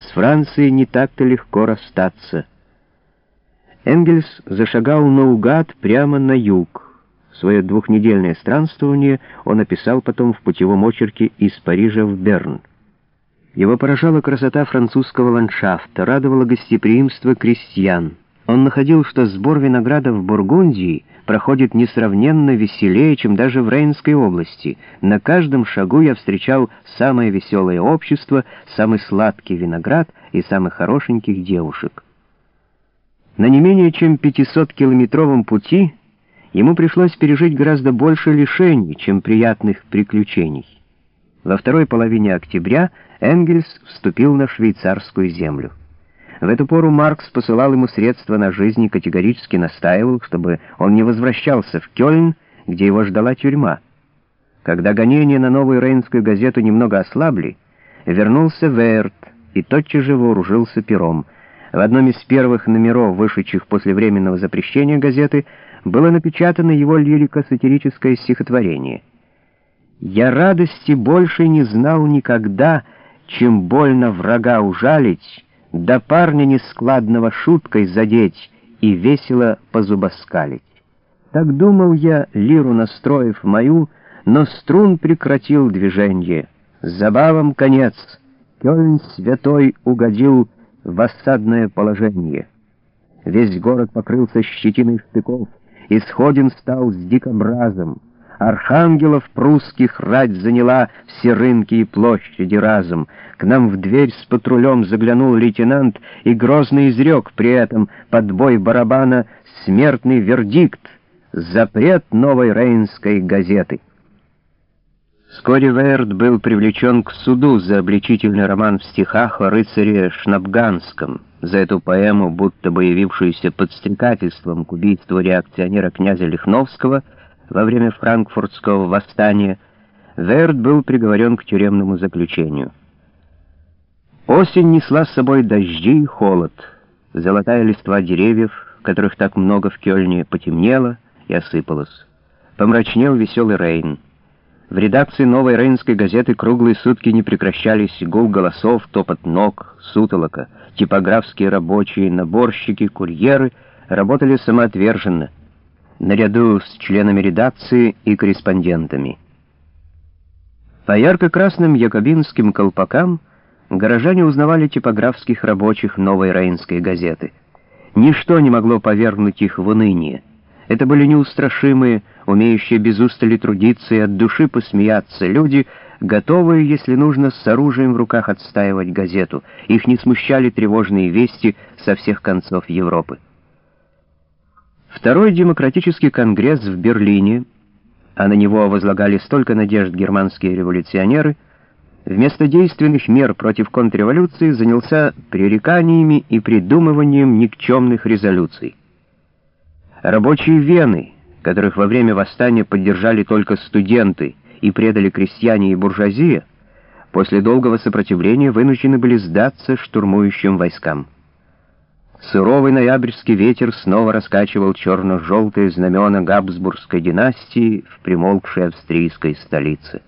С Францией не так-то легко расстаться. Энгельс зашагал наугад прямо на юг. Свое двухнедельное странствование он описал потом в путевом очерке «Из Парижа в Берн». Его поражала красота французского ландшафта, радовало гостеприимство крестьян. Он находил, что сбор винограда в Бургундии проходит несравненно веселее, чем даже в Рейнской области. На каждом шагу я встречал самое веселое общество, самый сладкий виноград и самых хорошеньких девушек. На не менее чем 500-километровом пути ему пришлось пережить гораздо больше лишений, чем приятных приключений. Во второй половине октября Энгельс вступил на швейцарскую землю. В эту пору Маркс посылал ему средства на жизнь и категорически настаивал, чтобы он не возвращался в Кёльн, где его ждала тюрьма. Когда гонения на новую рейнскую газету немного ослабли, вернулся Верт и тотчас же вооружился пером. В одном из первых номеров, вышедших после временного запрещения газеты, было напечатано его лирико-сатирическое стихотворение. «Я радости больше не знал никогда, чем больно врага ужалить, да парня нескладного шуткой задеть и весело позубоскалить. Так думал я, лиру настроив мою, но струн прекратил движение. Забавам конец. Кёльн святой угодил в осадное положение. Весь город покрылся щетиной штыков, исходен стал с дикобразом. Архангелов прусских рать заняла все рынки и площади разом. К нам в дверь с патрулем заглянул лейтенант и грозно изрек при этом под бой барабана смертный вердикт — запрет новой рейнской газеты. Вскоре Верд был привлечен к суду за обличительный роман в стихах о рыцаре Шнапганском, за эту поэму, будто бы явившуюся подстрекательством к убийству реакционера князя Лихновского — во время франкфуртского восстания, Верд был приговорен к тюремному заключению. Осень несла с собой дожди и холод. Золотая листва деревьев, которых так много в Кёльне, потемнела и осыпалась. Помрачнел веселый Рейн. В редакции новой рейнской газеты круглые сутки не прекращались гул голосов, топот ног, сутолока. Типографские рабочие, наборщики, курьеры работали самоотверженно — наряду с членами редакции и корреспондентами. По ярко-красным якобинским колпакам горожане узнавали типографских рабочих новой Рейнской газеты. Ничто не могло повергнуть их в уныние. Это были неустрашимые, умеющие без устали трудиться и от души посмеяться люди, готовые, если нужно, с оружием в руках отстаивать газету. Их не смущали тревожные вести со всех концов Европы. Второй демократический конгресс в Берлине, а на него возлагали столько надежд германские революционеры, вместо действенных мер против контрреволюции занялся пререканиями и придумыванием никчемных резолюций. Рабочие Вены, которых во время восстания поддержали только студенты и предали крестьяне и буржуазия, после долгого сопротивления вынуждены были сдаться штурмующим войскам. Суровый ноябрьский ветер снова раскачивал черно-желтые знамена Габсбургской династии в примолкшей австрийской столице.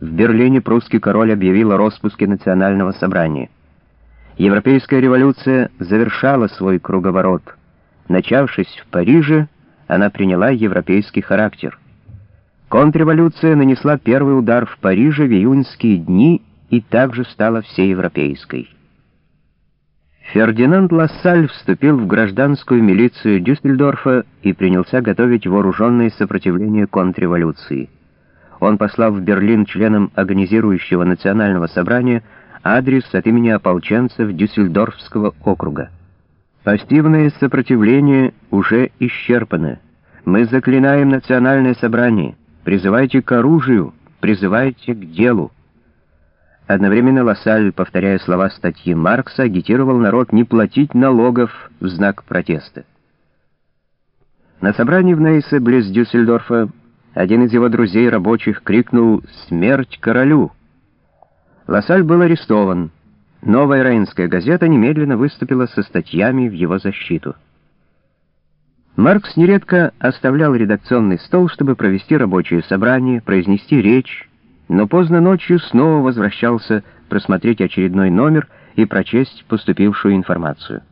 В Берлине прусский король объявил о распуске национального собрания. Европейская революция завершала свой круговорот. Начавшись в Париже, она приняла европейский характер. Контрреволюция нанесла первый удар в Париже в июньские дни и также стала всеевропейской. Фердинанд Лассаль вступил в гражданскую милицию Дюссельдорфа и принялся готовить вооруженное сопротивление контрреволюции. Он послал в Берлин членам организирующего национального собрания адрес от имени ополченцев Дюссельдорфского округа. Пассивное сопротивление уже исчерпано. Мы заклинаем национальное собрание. Призывайте к оружию, призывайте к делу. Одновременно Лассаль, повторяя слова статьи Маркса, агитировал народ не платить налогов в знак протеста. На собрании в Нейсе, близ Дюссельдорфа, один из его друзей рабочих крикнул «Смерть королю!». Лассаль был арестован. Новая Рейнская газета немедленно выступила со статьями в его защиту. Маркс нередко оставлял редакционный стол, чтобы провести рабочее собрание, произнести речь, но поздно ночью снова возвращался просмотреть очередной номер и прочесть поступившую информацию.